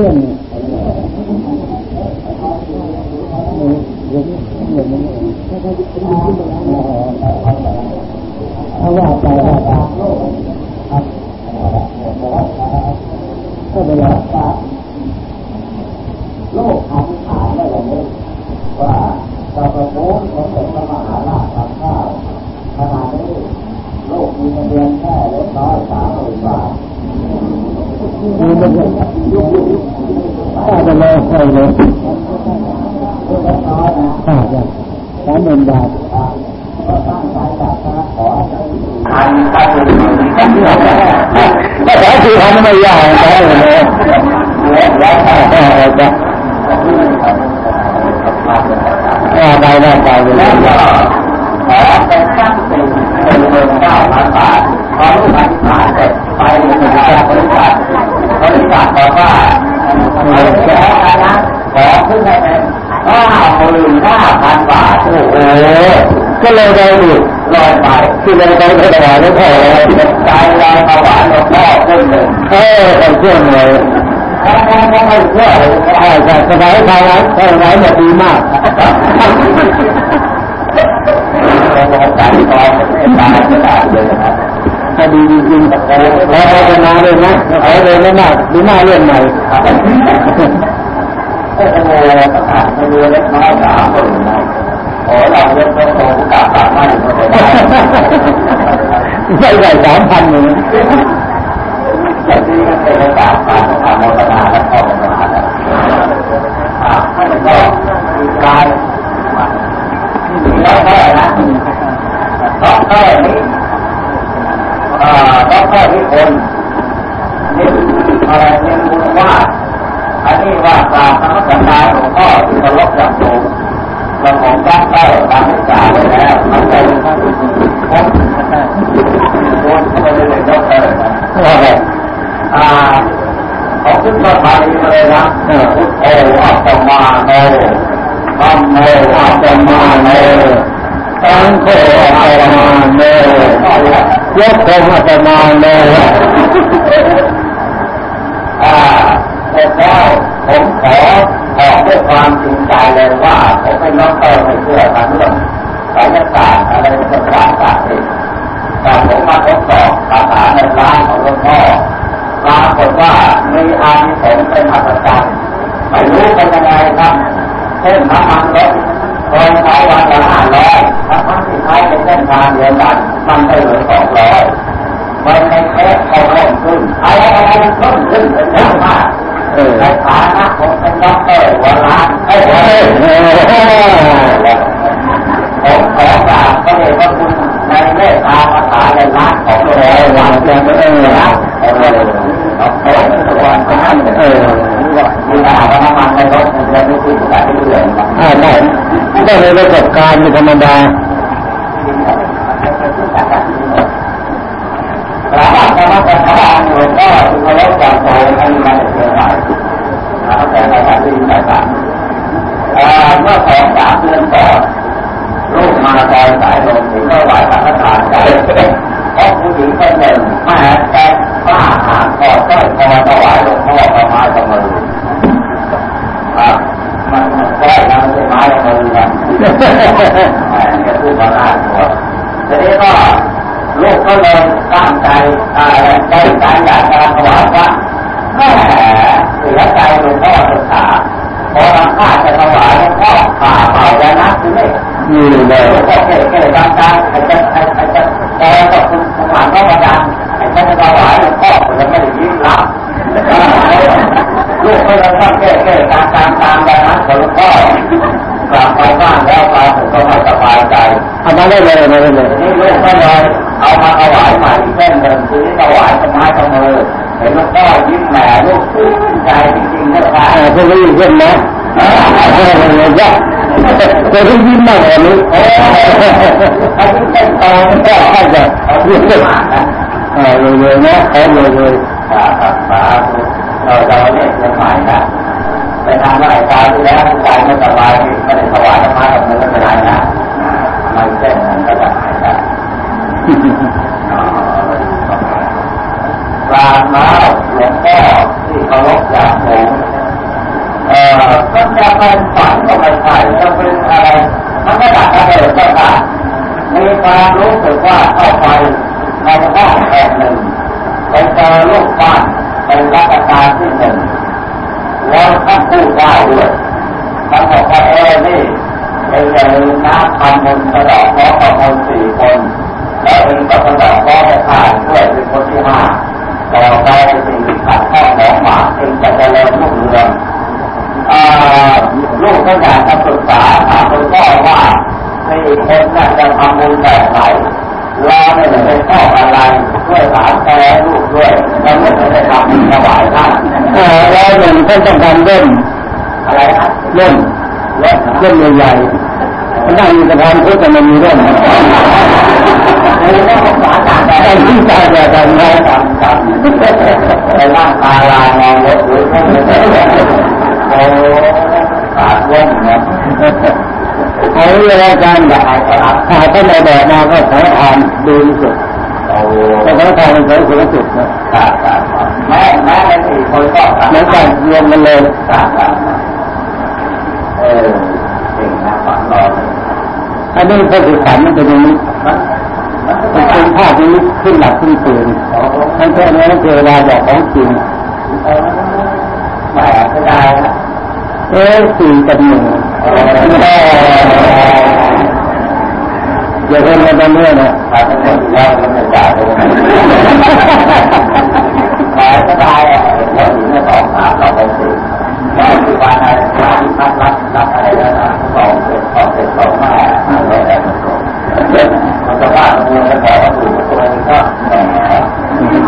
เรื่องเนี่ยถ้าว่าไปว่าไปก็เป็นว่าโลกอธิษฐานได้แบบนี้ว่าเราไปโพสของเด็กพระมหาราชทำข้าวขนาดนี้โลกมีเงินเดือนแค่เล็กน้อยสามหมื่นบาทมีเงินเดือนถ้าจะเลย ใช่เลยเล็กน้อยนะสามหมื่นบาทก็ตั้งใจจากคณะขอคือทำไม่ยากนะเลยแล้วแต่ไปได้ไปแล้วก็ขอเป็นขั้นเป็นเป็นเงินเก้าพันบาทพอรู้พันบาทเสร็จไปเลยนะครับบริษัทบริษัทบอกว่า ขอแค่นะขอขึ้นให้เป็นห้าหมื่นห้าพันบาทโอ้โหก็เลยได้อีกลอยไปคือเลยไปถวายหลวงพ่อเลยใจลอยถวายหลวงพ่อขึ้นหนึ่งเออคนเชื่อเลยถ้าถ้าถ้าไม่เชื่อใช่ใช่สบายทางนั้นทางนั้นเนี่ยดีมากใจคอตายไม่ได้เลยนะถ้าดีจริงๆขอขอพัฒนาเลยนะขอเลยไม่มากดีมากเรื่องใหม่ก็จะโมก็ขาดไปเรือเล็กน้อยสามคนนะขอเราเล่นโตโตกาบาไม่ไม่สามพันหนึ่งแต่ที่ก็เป็นโอกาสการทำโมทนาและข้อมูลนาแล้วท่านก็มีการแล้วก็นะด็อกเตอร์นี้ด็อก เตอร์ที่คนนี่อะไรนี่มูลว่าอันนี้ว่าการทำสัญญาหลวงพ่อที่เคารพอย่างสูงเราของด็อกเตอร์ตามศึกษาไปแล้วมันเป็นทั้งคนคนก็ไม่ได้เป็นด็อกเตอร์นะอ่าเขาขึ้นมาพาลีมาเลยนะพุทโธอัปมาโนธัมโมอัปมาโน ยกโคอัปมาโนอ่าเสร็จแล้วผมขอออกด้วยความจริงใจเลยว่า ผมเป็นน้องเติมไม่เชื่อทางเรื่องสายศาสตร์อะไรต่างๆต่างๆแต่ผมมาทดสอบคาถาเงินล้านของหลวงพ่อปรากฏว่ามีอานิสงส์เป็นอัศจรรย์ไม่รู้เป็นยังไงครับเช่นน้ำมันรถเคยใช้วันละห้าร้อยถ้าทั้งที่ใช้ในเส้นทางเดียวกัน มันได้เหลือสองร้อยมันในเทสเขาเริ่มขึ้นอะไรอะไรเพิ่มขึ้นเป็นเยอะมากในฐานะผมเป็นด็อกเตอร์หัวล้านไอ้เฮ้ยผมขอกราบพระเดชพระคุณในเมตตาภาษาในร้านของเราหลังจากนั้นะเออเออทุกวันก็นั่นเออมีปัญหาน้ำมันในรถมันจะไม่ขึ้นแต่ไม่เรื่อยอ่าได้ได้ประสบการณ์ธรรมดาสามารถจะมาเป็นพ ระหลวงพ่อที่เขาเล่นจากโตให้มาเชียงใหม่แต่ในการที่ต่างๆเมื่อสองสามเดือนก่อนลูกมาซอยสายลมถึงก็ไหวพระทานใจเพราะผู้หญิงคนหนึ่งมาแต่ป้าหาขอสร้อยคอถวายหลวงพ่อประมาณกับมือครับมันแค่นั้นใช่ไหมมือนะจะพูดมาหน้าหัวทีนี้ก็ ลูกก็เลยตั้งใจอะไรใจใจอยากจะถวายว่าแม่เสียใจหลวงพ่อศึกษาพอทำข้าจะถวายหลวงพ่อผ่าเผาแล้วนะที่นี่อยู่เลยก็เก๋เก๋ดังดังไอ้จะไอ้ไอ้จะแต่ก็คุณสมานก็มาดังไอ้จะถวายหลวงพ่อผมจะไม่ได้ยิ้มรับลูกก็เลยต้องเก๋เก๋ตามตามตามแบบนั้นหลวงพ่อกลับไปบ้านแล้วไปผมก็ไม่สบายใจเอามาได้เลยมาได้เลยนี่ลูกก็เลยายใหม่เส้นเดิมทีนี้ถวายต้นไม้ต้นมือเห็นหลวงพ่อยิ้มแหมลูกชื่นใจจริงๆนะครับเพื่อนยิ้มเพื่อนนะเออเยอะจะได้ยิ้มมากกว่านี้เออถ้ายิ้มเป็นตอนก็ให้จะยิ้มมากนะเออเลยๆนะเออเลยๆครับครับเราเราเนี่ยเชียงใหม่นะไปทำอะไรตายที่แล้วใจไม่สบายไม่ได้ถวายธรรมะกับมือไม่ได้นะมันเส้นมันก็จะหายได้ กราบน้าหลวงพ่อที่เคารพอย่างสูงเอ่อก็จะเป็นฝันก็ไม่ใช่จะเป็นอะไรมันก็ดักระเบิดก็ได้มีความรู้สึกว่าเข้าไปในห้องแห่งหนึ่งไปเจอลูกบ้านเป็นรัชการที่หนึ่งแล้วท่านพูดได้ด้วยท่านบอกว่าเออนี่เองอย่าลืมนะทำบุญสะดอกเคราะห์กับคนสี่คนแล้วเองก็สะดอกเคราะห์ให้ผ่านด้วยเป็นคนที่ห้า ต่อไปสิ่งที่ขัดข้องของหมาเองจะเจริญรุ่งเรืองลูกก็อยากจะศึกษาถามคุณพ่อว่าสี่คนน่าจะทำบุญแบบไหนเราไม่ได้ชอบอะไรช่วยถามแกลูกด้วยเราไม่ได้ทำถวายท่านเออแล้วหนึ่งท่านต้องการเล่นอะไรนะเล่นเล่นเล่นใหญ่ๆนั่งอยู่สะพานพุทธมันมีเล่นในเรื่องของสารต่างแต่ๆที่ใจแต่แต่ไม่ต่าง ๆในร่งตาลายมองรถหรือไม่โอ้ขาดเล่นนะเขาเรียกว่าการด่าถ้าท่านในแบบมาก็ขอทานดีสุดแต่เขอทานเป็นสูงสุดนะแม่แม่ในสี่คนก็ขาดเหมือนกันรวมกันเลยเออเก่งนะฝันรออันนี้พระสุขันมันเป็นอย่างนี้ มันมันมันเป็นภาพนี้ขึ้นหลักขึ้นตื่นทั้งแค่นี้เทวดาบอกของจริงเออแหมเสียดายนะเอ๊ะสี่กับหนึ่งอย่าเพิ่งมาตอนนี้นะถ้าเป็นคนแล้วมันจะจ่ายเลยแหมเสียดายอะแล้วถึงจะสองสามเราไปสี่แล้วที่วันอะไรรับรับรับอะไรแล้วนะสองเสร็จสองเสร็จสองแม่อะไรอะไรมันก็มันจะว่ามันยังจะบอกว่าถูกตัวนี้ก็แหม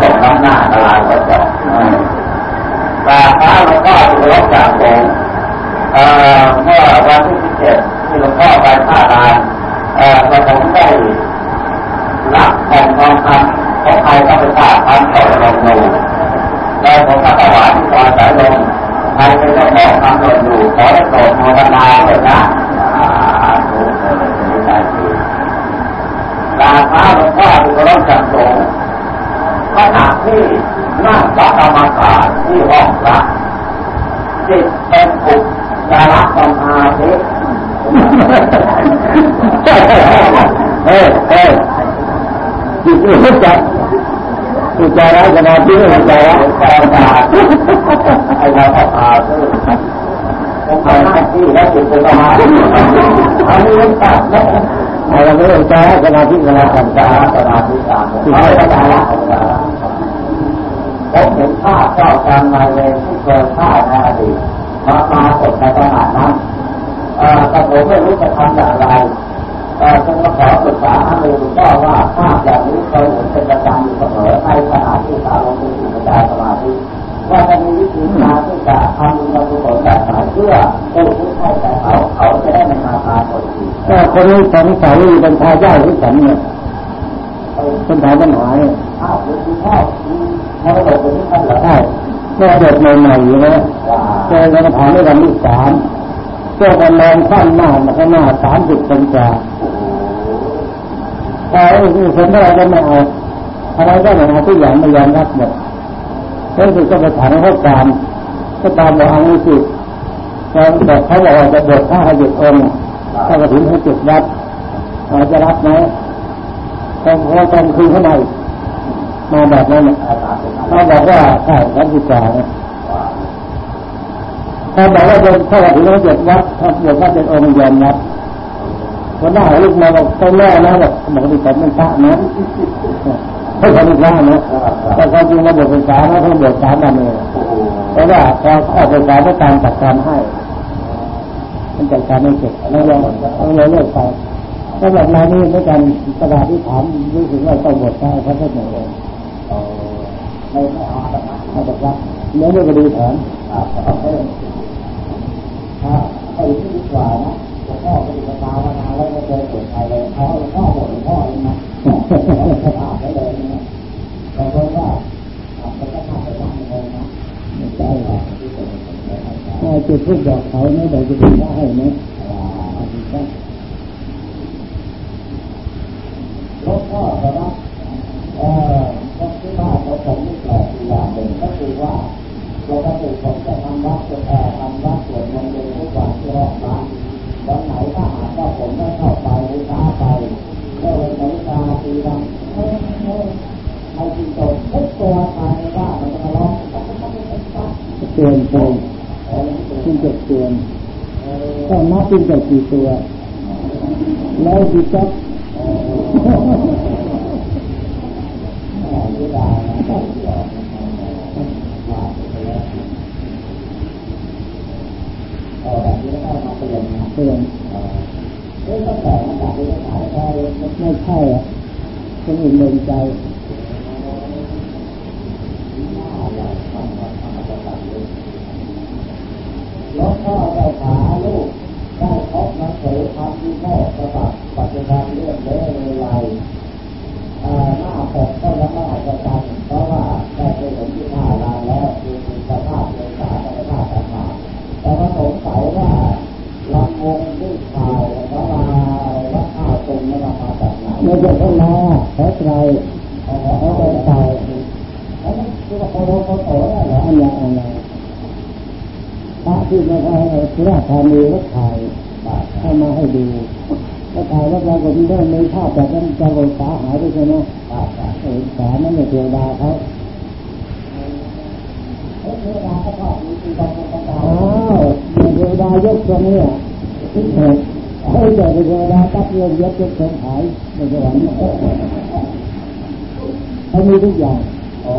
ตกน้ำหน้าละลายก็จบกราบพระหลวงพ่อที่รบจากผมเอ่อเมื่อวันที่สิบเจ็ดที่หลวงพ่อไปท่าลานเอ่อกระผมได้รับแผ่นทองคำของใครก็ไปทราบพันต่อลงนูแล้วผมก็ถวายที่ตอนสายลมใครเป็นเจ้าของทำหล่นอยู่ขอได้โปรดโมทนาด้วยนะอ่าถูกเลยเป็นใจดีกราบพระหลวงพ่อที่เคารพจากผมขณะที่นั่งสักกรรมฐานที่ห้องพระจิตเป็นปุกจะรับสมาธิ เฮ้ยเฮ้ยจิตรู้จักจิตใจ ร้ายสมาธิไม่ใจแปลงาไอ้เราก็พาซื้อผมไปหน้าที่แล้วจิตเป็นสมาอันนี้มันตัดนะเราไม่ต้องใจร้ายสมาธิกับเราทำสาสมาธิตามที่เขาได้ละผมเห็นภาพเจ้ากรรมนายเวรที่เคยฆ่าในอดีตมาปรากฏในขณะนั้นแต่ผมไม่รู้จะทำอย่างไรจึงมาขอปรึกษาหารือก็ว่าภาพอย่างนี้เคยเห็นเป็นประจำอยู่เสมอในขณะ ที่สาวลงไปสู่ใจสมาธิว่าจะมีวิธีการที่จะทำบุญกุศลแบบไหนเพื่อผู้ที่ให้แต่เขาเขาจะได้ไม่มาพาคนอื่นถ้าคนนี้สงสัยเป็นทายาทหรือฉันเนี่ยเป็นถามปัญหาเนี่ยอ้าวคุณพ่อมรดกเป็นที่ท่านเหรอใช่แค่เด็กใหม่ๆอยู่นะเจอกรรมฐานในวันที่สามเจ้ากันลองขั้นหน้ามาข้างหน้าสามสิบเป็นกว่าแต่ไอ้ที่คนอะไรก็ไม่เอา อะไรก็ไม่เอาทุกอย่างไม่ยอมรับหมดแล้วคือก็ไปถามเขาตามเขาตามบอกเอาไม่สิแล้วบอกเขาบอกจะบวชถ้าให้หยุดองค์ถ้ากระถิ่นให้จุดวัดเราจะรับไหมต้องขอตรงคืนเข้ามามาแบบนั้นเขาบอกว่าใช่รับดีกว่าเนี่ยถ้าบอกว่าจะถ้ากระถิ่นให้จุดวัดถ้าบวชว่าเป็นองค์ยอมรับคนหน้าลูกมาบอกต้องแม่นะบอกบอกดิผมเป็นพระนะ ไม่ใช่เป็นพระนะแต่ความจริงมาบวชเป็นสาวนะต้องบวชสามวันเองเพราะว่าพอเข้าไปสาวก็ตามจัดการให้มันจัดการไม่เสร็จแล้วเราเราเลิกไปก็แบบนายนี่ไม่กันกระดาษที่ถามรู้สึกว่าต้องบทได้เพราะเทศหนึ่งเองไม่ไม่เอาแบบนั้นมาจากว่าเนื้อเรื่องก็ดีแถมครับโอเคครับไปที่ดีกว่านะหลวงพ่อปฏิบัติภาวนาแล้วไม่เคยปวดใครเลยเขาหลวงพ่อบอกหลวงพ่อเองนะเขาถามได้เลยนะบางคนว่าอาจจะต้องทำไปบ้างเลยนะ ไม่ใช่หรอกถ้าจุด ทุกดอกเขาไม่ได้จะเป็นได้ไหม หลวงพ่อจะรับ ต้องนับเป็นแต่ กี่ตัวแล้วดีจับเตือนไม่ใช่อะคนอื่นเดินใจแล้วพ่อได้ขาลูกได้พบหนังสือ ทำที่พ่อประบัติปัจจุบันเรื่องเล่เลยหน้าปกก็ยังไม่อาจจะจำเพราะว่าได้ไปเห็นที่หน้าลานแล้วคือสภาพเอกสาสภาพต่างๆแต่ก็สงสัยว่าลำวงที่ถ่ายแล้วมาวัดข้าวตรงนี้มาจากไหนไม่ใช่คนลาขอไตรเขาเขาไปใส่แล้วคือว่าเขาโดนเขาโตได้เหรออันยังอันยังพระที่มาให้สุราธานีก็ถ่ายให้มา ให้ดูก็ถ่ายแล้วเราก็มีเรื่องมีภาพแบบนั้นจะโดนสาหายด้วยใช่ไหมเอกสานั่นเนี่ยเทวดาเขาเทวดาก็ชอบมีที่ตรงตรงอ้าวเทวดายกตรงนี้ให้เกิดเทวดาตัดเงินยกยกของขายในสวรรค์เขามีทุกอย่างอ๋อ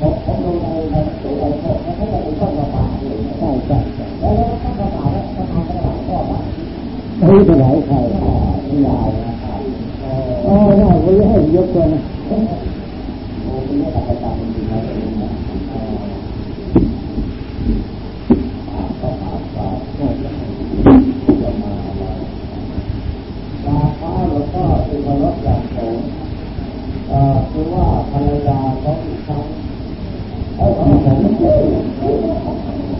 ผมผมดูในในตัวไอ้พวกเขาจะเป็นต้นกระบาอยู่ใช่ใช่แล้วแล้วต้นกระบาแล้วกระบากระบาก็บา ไม่ถวายใครยาวนะครับอ๋อได้ก็ให้ยกตัวนะโอ้คุณไม่ตัดกระจายจริงๆนะตรงนี้นะก็ถามว่าจะมาอะไรลาฟ้าหลวงพ่อคือมารถอย่างสูงเอ่อคือว่าภรรยาเขาอีกครั้งเอ้ยเ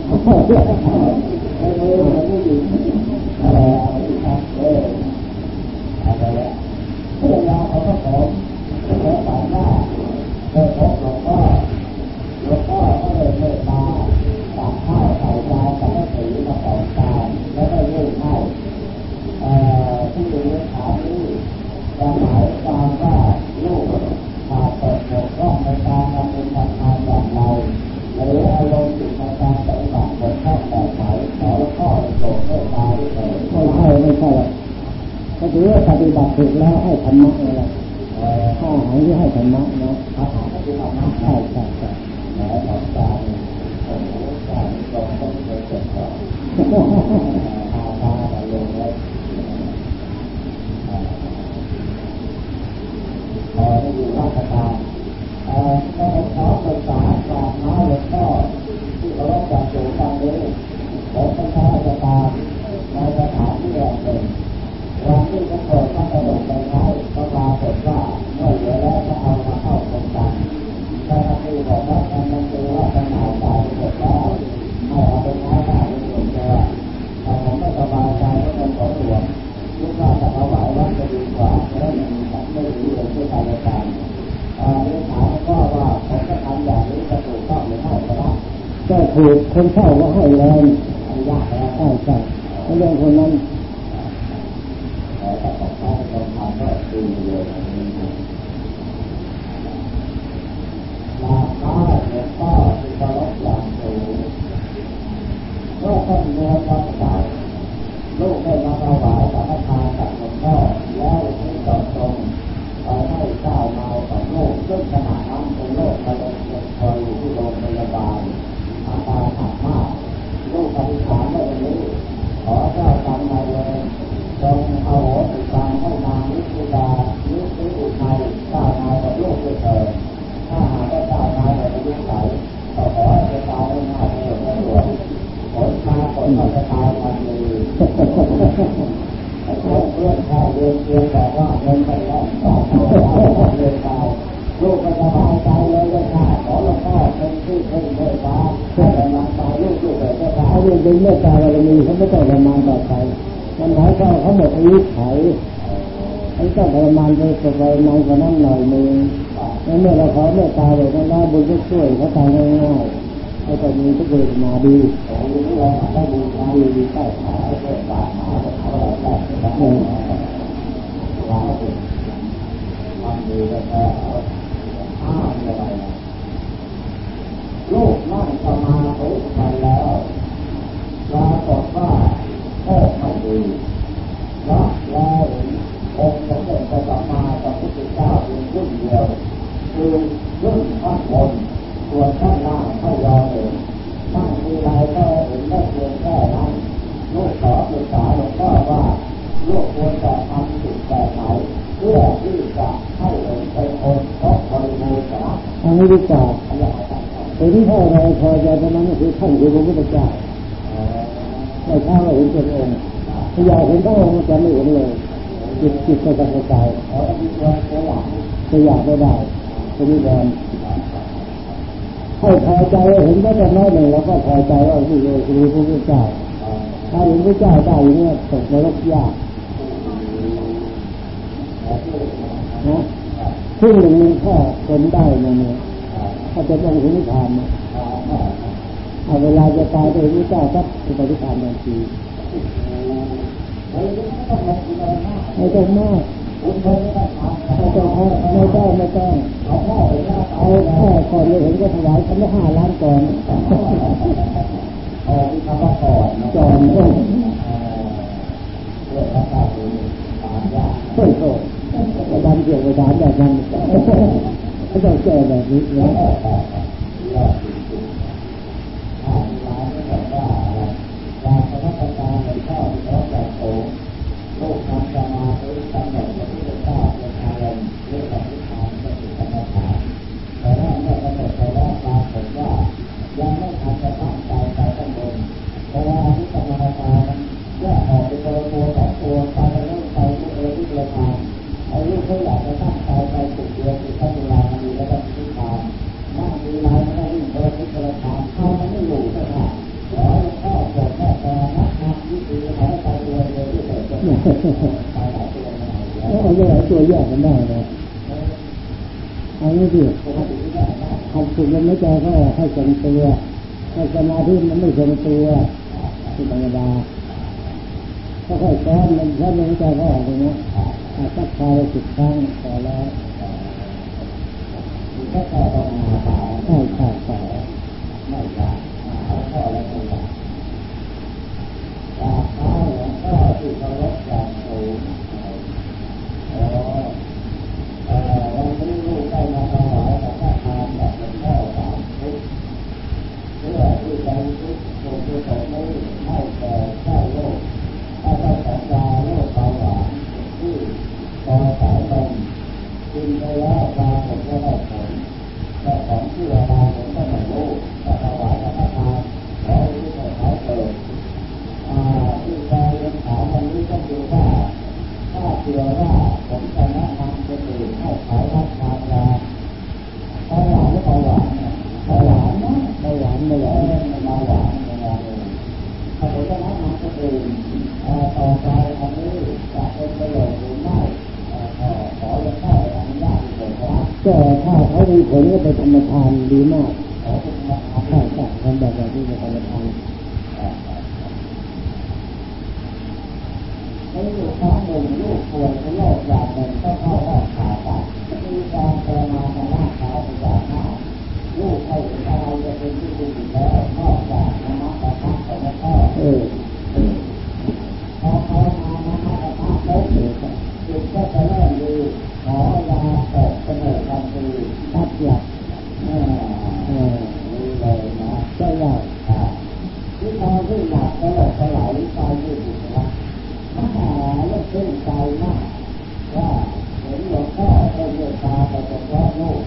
ขาบอกไม่ใช่ไม่ไม่ไม่อยู่อะไร คนเช่าก็ให้แรงอนุญากแล้วใช่ใช่เรื่องคนนั้น แต่ถ้าของเขาเป็นทำก็ดีเลยลาฟ้าเนี่ยก็คือเคารพอย่างสูงก็ต้องเนื้อต้องเก่าลูกได้มาถวายสังฆทานกับหลวงพ่อแล้วที่ต่อตรงไปให้เจ้านายของลูกซึ่งขณะนั้นเป็นโรคมะเร็งเป็นคอยอยู่ที่โรงพยาบาล อาการหนักมาก ลูกอธิษฐานไว้ตรงนี้ ขอเจ้ากรรมนายเวรจงเอาโหสิกรรมให้นางนิสิดานิสิอุทัยเจ้านายกับลูกด้วยเถิดถ้าหากว่าเจ้านายไม่ยุ่งใส่ก็ขอให้จะตายไม่ง่ายไม่หลงไม่หลวงผลมาผลก็จะตายทันทีไอ้พวกเพื่อนชายเรียนเรียนบอกว่าเงินไปแล้วสองพันสามพันเรียนตายลูกก็สบายใจเลยเลยค่ะขอหลวงพ่อเป็นที่พึ่งเมตตาให้กำลังใจลูกลูกเลยเจ้าค่ะ เขาเรียนเป็นเมตตาบารมีเขาไม่ต้องประมาณต่อไปมันหมายความเขาหมดอายุไข เขาต้องปรมานไปสบายมานกว่านั้นหน่อยนึงแล้วเมื่อเราขอเมตตาเลยนะบุญก็ช่วยเขาตายง่ายๆให้ตอนนี้ก็เกิดมาดีผมรู้ว่าได้บุญมาดีใต้ขาเปิดปากหาเขาอะไรได้ได้ลาสุดทำดีแล้วก็อ้าวอะไรนะลูกนั่งสมาธิกันแล้วปรากฏว่า ที่จะให้เป็นองค์พระบริบูรณ์นะอันนี้ดีกว่าแต่ที่พ่อเราพอใจตอนนั้น คือท่พระพุทธเจ้าไม่ใช่ว่าเห็นเป็นองค์ถ้ายาเห็นพระองค์จะไม่เห็นเลยจิตจิตไม่กระจายจะอยากไม่ได้จะมีแรงให้พอใจเห็นว่าจะน้อยหนึ่งแล้วก็พอใจว่าที่คือพระพุทธเจ้าถ้าเห็นพระเจ้าได้เนี่ยตกนรกยากนะครึ่งหนึ่งมันแค่คนได้เนี่ยถ้าจะต้องถึงนิพพานเนี่ย เอาเวลาจะตายไปพระเจ้าก็จะไปนิพพานทันทีไม่ต้องมากไม่ต้องไม่ต้องไม่ต้องไม่ต้องเอาแค่ก่อนเลยเห็นก็ถวายคำว่ห้าล้านก่อนเออที่คำว่าก่อนก่อนเพื่อเพื่อพระเจ้าคือตามยากเพื่อโตประดานเกี่ยวกับฐานแบบนั้นไม่ต้องแก้แบบนี้นะ เอางี้ดิทำฝึกมันไม่ใจก็ให้ทรงตัวให้สมาธิมันไม่ทรงตัวคือธรรมดาก็ค่อยซ้อมมันซ้อมันใจก็ออกตรงนี้สักคราวสิบครั้งพอแล้วใช่ใช่ใช่ไม่ใช่ ครับก็ถ้าเขามีผลก็เป็นธรรมทานดีมากใช่ใช่ทำแบบนี้เป็นธรรมทานในลูกครั้งหนึ่งลูกป่วยในโรคอย่างหนึ่งก็เข้าห้องผ่าตัดมีการทรมานทางร่างกายเป็นอย่างมากลูกไม่เห็นอะไรจะเป็นที่ดีแล้วนอกจากน้ำตาพักของพ่อเออพอทรมานน้ำตาพักแล้วจิตก็จะเริ่มดีขอยาตกเสนอทันทีทัดหลักเออเออนี่เลยนะใช่แล้วที่ตอนที่หลับก็หลบสลายไปอยู่นะมหาเลือกขึ้นใจมากว่าเห็นหลวงพ่อได้เมตตาไปกับพระลูก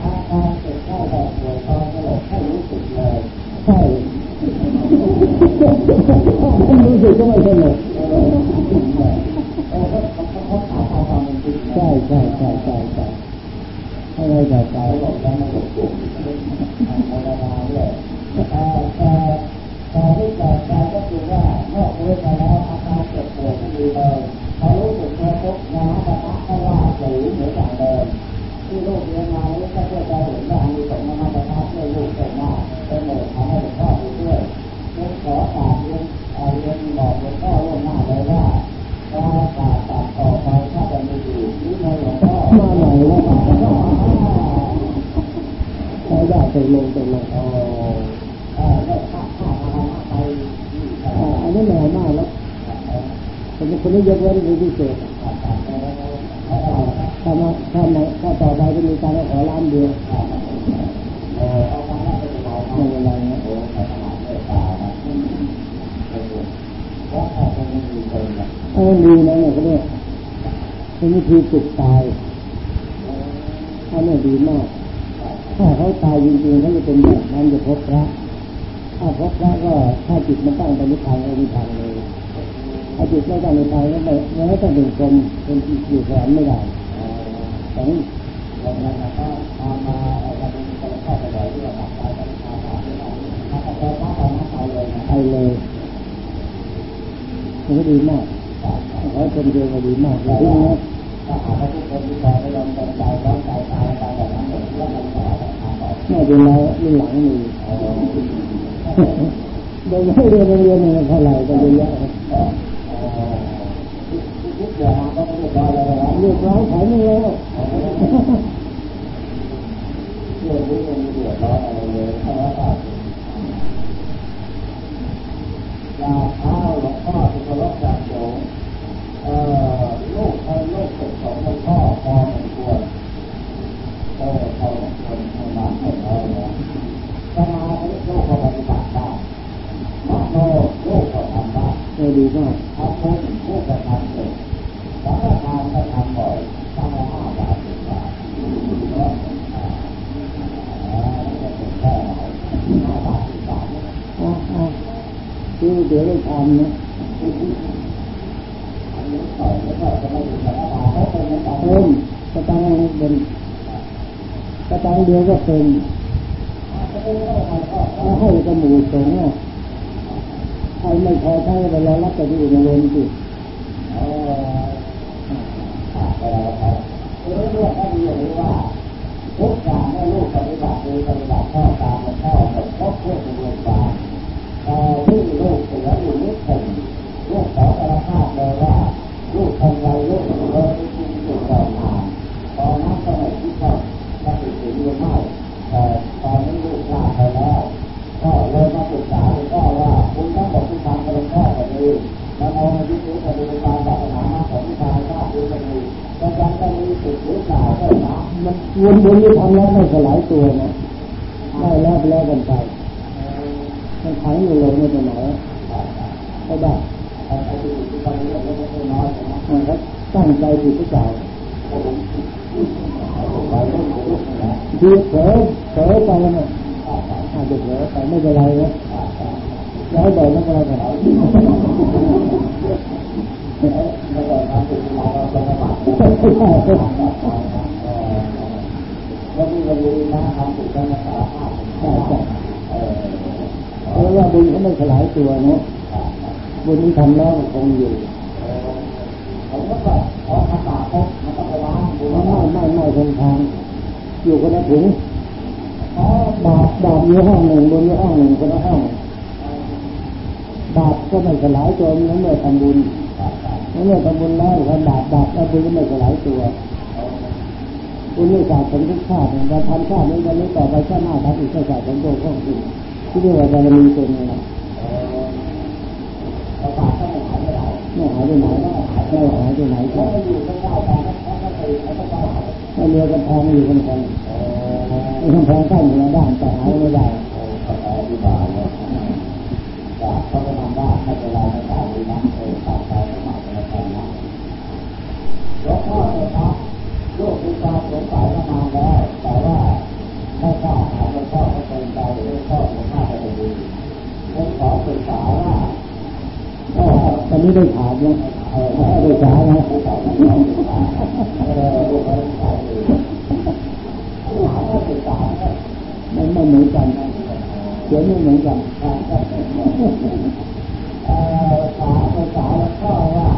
อาการเจ็บไข้แบบป่วยตอนสลบไม่รู้สึกเลยใช่ไม่รู้สึกก็ไม่สนุก ใช่ใช่ใช่ใช่ใช่ให้เราใจใจหลบแล้วมันหลบธรรมดาด้วย นนี้ยกเว้นเป็นพิเศษถ้ามาถ้ามาถ้าต่อไปจะมีการขอล้านเดียวไม่เป็นไรนะเออดีนะเนี่ยก็เนี่ยเป็นวิธีจุดตายอันนี้ดีมาก ถ้าเขาตายจริงๆเขาจะเป็นแบบนั้นจะพบพระถ้าพบพระก็ถ้าจิตมันตั้งไปนิพพานเอานิพพานเลย จิตไม่ตั้งในทางก็ไม่ไม่ต้องเป็นคนเป็นจิตอยู่แสนไม่ได้ต่นี่แล้วเราก็ตามมาเราเป็นคนเข้าไปเลยที่เราตัดไปตัดไปตัดไปถ้าเราถ้าเราไม่ไปเลยนะไปเลยมันดีมากเขาคนเดียวก็ดีมากเลยนี้ถ้าหากว่าทุกคนที่ใจไม่ยอมใจใจร้อนใจตายตายแบบนั้นผมว่ามันต่อทางต่อแม่เป็นเรารุ่นหลังมีโดยไม่เรียนโรงเรียนเนี่ยเท่าไหร่ก็เยอะ อย่าก็เรียบร้อยแล้วนะเรียบร้อยขายไม่แล้วเรื่องนี้มันเดือดร้อนอะไรเลยเพราะว่าอยาเท้าวหลวงพ่อสุภลักษณ์จากโยมเอ่อลูกให้ลูกเป็นของหลวงพ่อพอสมควรเออพอสมควรให้มาให้เราเนี่ยสมาธิลูกก็ปฏิบัติได้มโนลูกก็ทำได้เออดีมากทำบุญลูกก็ทำเองสังฆทานก็ทำบ่อยทำละห้าบาทสิบบาทก็อ่าอ่าจะเป็นแค่ไหนห้าบาทสิบบาทเนี่ย อ๋ออ๋อคือ เดี๋ยวได้ทำนะอันนี้ต่อยแล้วก็จะไม่ดูสังฆทานเขาเป็นเหมือนกันเพิ่มกระตังเป็นกระตังเดียวก็เป็นจะเป็นได้ไงก็ถ้าให้กระหมูสงฆ์อะใครไม่พอใช้ไปรอรับแต่ที่อื่นเรียนสิเออขาดไปแล้วครับคือเรื่องก็ดีอย่างนี้ว่าทุกการให้ลูกปฏิบัติดีปฏิบัติข้อตามและข้อหมดครบถ้วนกระบวนการแต่ที่ลูกเสียอยู่นิดหนึ่งลูกขอสารภาพเลยว่าลูกทำไรลูกเลยจริงสุดยอดมาตอนนั้นก็ไม่คิดว่าจะติดถึงหรือไม่แต่ตอนนี้ลูกลาไปแล้ว ก็เลยมาปรึกษาหลวงพ่อว่าคุณทั้งหมดที่ทำกับหลวงพ่อก็ดีแล้วเอาในที่สุดก็ดูการศาสนาของที่ทางชาติก็ดีจะยังจะมีสิทธิ์หรือเปล่าก็ตาม มันวนวนที่ทำแล้วไม่สลายตัวนะได้แล้วไปแล้วกันไปมันขังอยู่เลยไม่ไปไหนก็ได้ไอ้ที่ที่ตอนนี้เราไม่ได้น้อยนะมันก็ตั้งใจผิดหรือเปล่าผมไปเรื่องของลูกนะทีเผลอเผลอไปนะอาจจะเผลอไปไม่เป็นไรนะย้ายบ่อยไม่เป็นไรกันไม่ได้ทำผิดมาเราจะมาบัตรแล้ว นี่วันนี้นะทำผิดก็มาสารภาพใช่ใช่เออเพราะว่าบุญเขาไม่สลายตัวนะบุญที่ทำแล้วคงอยู่ผมก็แบบขอทำบาปปุ๊บมันต้องไปล้างดูไม่ว่าไม่ไม่คงทางอยู่คนละถุงบาปบาปอยู่ห้องหนึ่งบุญอยู่ห้องหนึ่งคนละห้องบาปก็ไม่สลายตัวเมื่อทำบุญเมื่อทำบุญแล้วทำบาปบาปแล้วบุญก็ไม่สลายตัว บุญไม่สะสมทุกชาติเราทำชาตินี้วันนี้ต่อไปชาติหน้าทำอีกก็สะสมตัวข้องจริงที่เรียกว่าบารมีเป็นไงเราบาปก็ไม่หายไปไหนไม่หายไปไหนไม่หายไปไหนแล้ก็วอยู่ไม่ได้แต่ถ้าไม่ไปแล้วก็ได้ไม่เรือกระพองอยู่กันคนไอ้กำแพงกั้นคนละด้านแต่หายไม่ได้ก็ไปอธิบายเลยจากเขาจะทำได้ให้เวลาในการดีนะเออตัดไปสมัครในการนะหลวงพ่อเจ้าครั ศึกษาว่าก็ตอนนี้ได้ถามแล้วเออได้ถามนะไม่ไม่เหมือนกันเขียนไม่เหมือนกัน เอ่อสาภาษาแล้วก็ว่า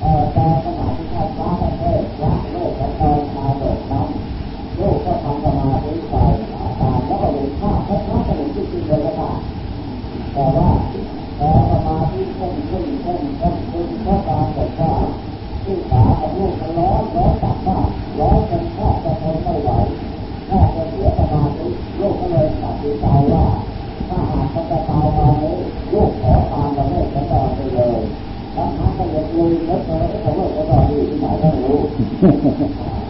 เอ่อตอนสมัยที่ท่านพระประเทศละโลกและตอนมาโดดน้ำโลกก็ทำสมาธิไปตามแล้วก็เห็นภาพพระพระก็เห็นจริงๆเลยนะ แต่ว่าพอสมาธิต้นขึ้นขึ้นขึ้นขึ้นก็ปรากฏว่าที่ขาของลูกมันร้อนร้อนจัดมากร้อนจนแทบจะทนไม่ไหวแทบจะเสียสมาธิลูกก็เลยตัดสินใจว่าถ้าหากมันจะตายตอนนี้ลูกขอตามประเทศกันต่อไปเลยทั้งทั้งก็เลยลุยรถเลยก็เลิกกันต่อที่ที่ไหนก็ไม่รู้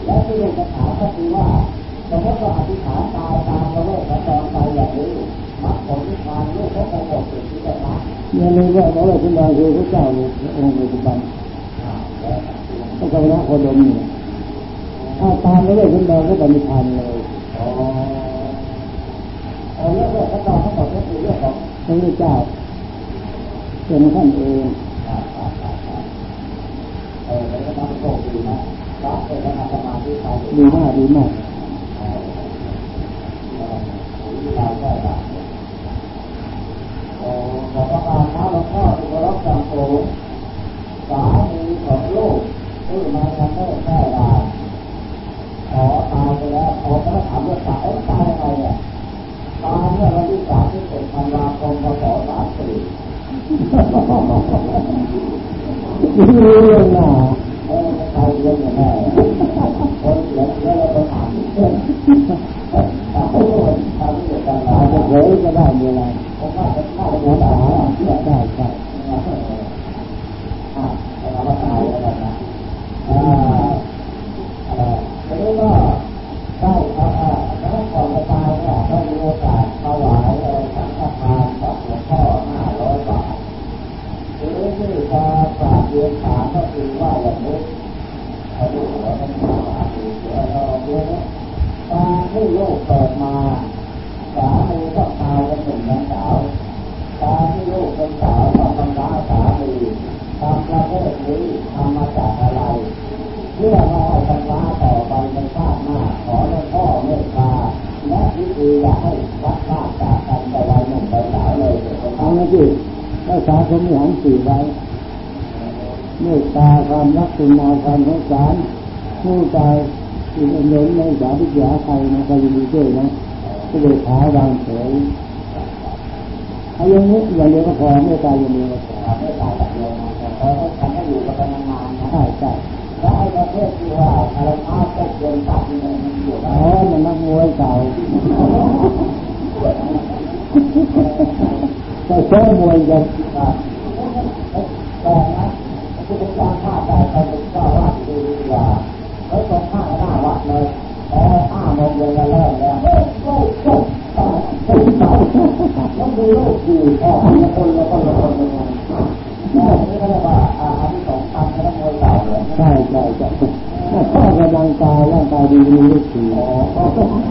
แล้วที่ลูกจะถามก็คือว่าสมมติว่าอธิษฐานตายตามประเทศกันต่อไปอย่างนี้มรรคผลนิพพานลูกเขาคงหมดสิ่งที่ จะทำอย่าลืมว่าพระพุทธเจ้าคือพระเจ้าองค์ปัจจุบันแล้วก็กำลังโคดมอยู่ยถ้าตามไม่ได้ขึ้นมาก็จะมีพันธ์เลยอ๋อเรื่องเรื่องขั้นตอนทั้งหมดก็คือเรื่องของพระเจ้าเป็นท่านเองเออแล้วก็ทำโชคดีนะพระเป็นพระสมาธิไปดีมากดีมากเราก็ได้โอ้ขอพระบาทพระหลวงพ่อที่เคารพจังโตสามีของลูกที่มาทำให้แค่ลาขอตายไปแล้วขอพระถามว่าตายตายอะไรเนี่ยตายเมื่อวันที่สามที่สิบธันวาคมพศสามสี่เรื่องหนาเออใครเรื่องอย่างไรคนเสียเยอะแล้วก็ถามเพื่อนถามเพื่อนถามเพื่อนกันอาจจะเผยก็ได้มีอะไรผมว่าจะเข้าไปหาได้ใช่อ่าเราตายแล้วนะอ่าอ่าทีนี้ก็ได้ครับอ่าแล้วก่อนจะตายเนี่ยก็มีโอกาสถวายสังฆทานกับหลวงพ่อห้าร้อยบาทห รือที่จะฝากเรียนถามก็คือว่าอย่างนี้เขาดูหัวมันมาดูเสือเราเรียนตอนที่ลูกเกิดมาสามีก็ตายเป็นหนุ่มเป็นสาวตอนที่ลูกเป็นสาวก็ทำร้ายสามีทำประเภทนี้ทำมาจากอะไรเพื่อเราให้ทำร้ายต่อไปในชาติหน้าขอหลวงพ่อเมตตาและวิธีอยากให้รักษาจากกันไปวัยหนุ่มไปสาวเลยเอาละที่รักษาสมุนสี่ไว้ เมตตาความรักคุณนาความสงสารผู้ใจอีกอันหนึ่งในสาธิยาใครนะก็ยินดีด้วยนะก็เลยขาวางเฉยเอาอย่างนี้อย่างเดียวก็พอไม่ตายอย่างเดียวก็พอไม่ตายแบบเดียวนะแต่เขาทำให้อยู่กันนานๆนะใช่ใช่แล้วไอ้ประเภทที่ว่าอะไรมาตกเดินตัดนี่มันอยู่อ๋อมันนักมวยเก่าก็ใช้มวยกันแต่นะคือเป็นการฆ่าใจไปเป็นเจ้าว่าดีดีว่าแล้วตรงข้าหน้าวัดเลยแต่ห้าโมงเย็นก็เริ่มแล้วเฮ้ยโอ้โห ต้องดูลูกอยู่ออกคนละคนละคนละคนนี่ก็เรียกว่าอาที่สองทำแล้วมวยเก่าเลยใช่ใช่ใช่ถ้ากำลังกายร่างกายดีมีลูกดีอ๋อเออน